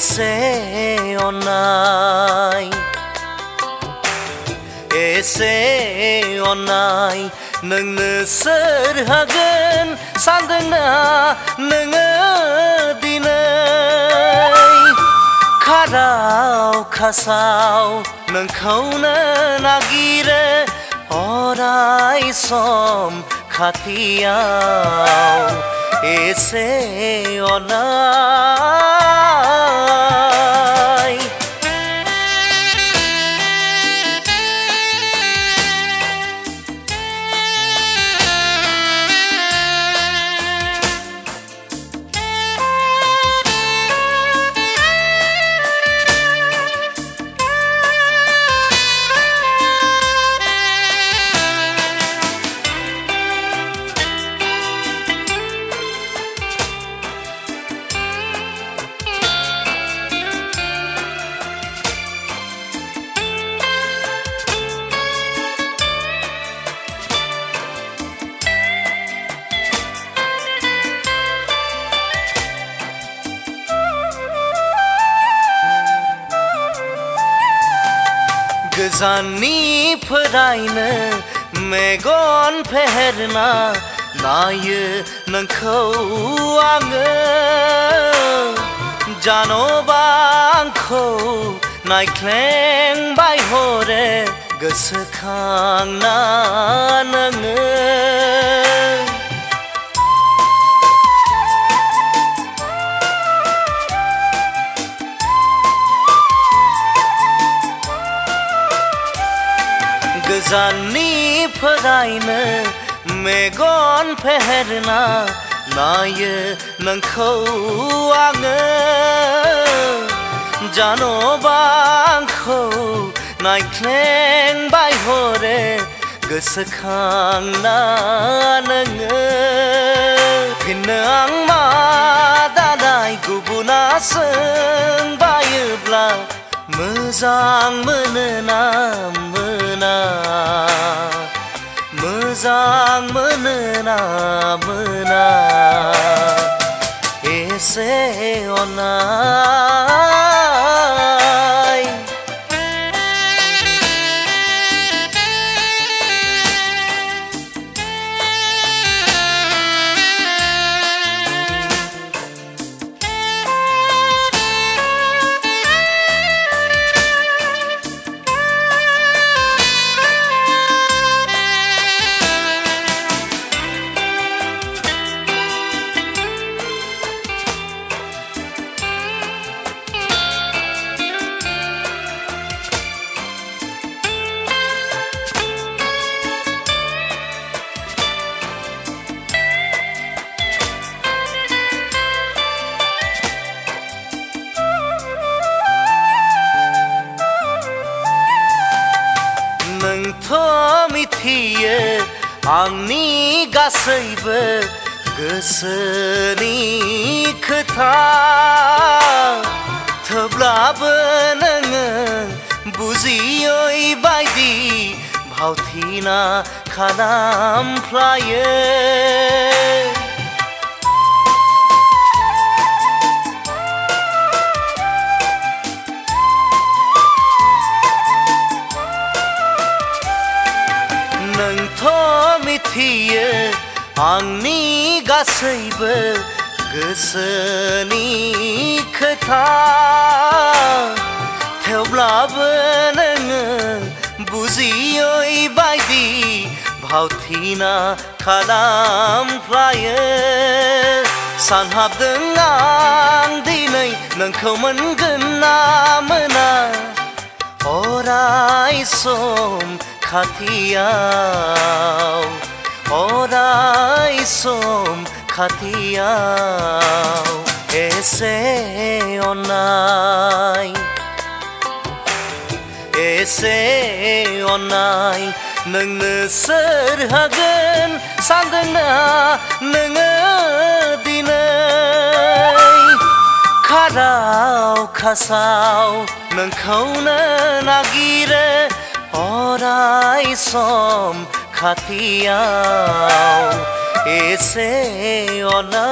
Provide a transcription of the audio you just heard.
ese onai ese onai nâng nơ sơ hagen sang đơn na nâng ơ đi nơi khá rào khá sao nâng khâu nơ na ghi rơ orai som khá thiao ese onai गोजाननिफ्रायनो मेगन फेहेरना नायो नोंखौ आङो जानोबा आंखौ नायख्लेंबाय हरे गोसोखांना नोङो गोजाननिफ्रायनो मेगन फेहेरना नायो नोंखौ आङो जानोबा आंखौ नायख्लेंबाय हरे गोसोखांना नोङो फिननो आं मा दालाय गुबुना सोंबायोब्ला मोजां मोनोना मोना मोजां मोनोना मोना एसे अननाय आंनि गासैबो गोसोनि खोथा थेवब्लाबो नोङो बुजियै बायदि भावथिना खालामफ्लायो आंनि गासैबो गोसोनि खोथा थेवब्लाबो नोङो बुजियै बायदि भावथिना खालामफ्लायो सानहाबदों आं दिनै नोंखौ मोनगोन ना मोना अराय सम खाथियाव अराय सम खाथियाव एसे अननाय एसे अननाय नोंनो सोर होगोन सानदोंना नोङो दिनै खाराव खासाव नोंखौनो नागिरो अराय सम খাতিয়াও এসে অনা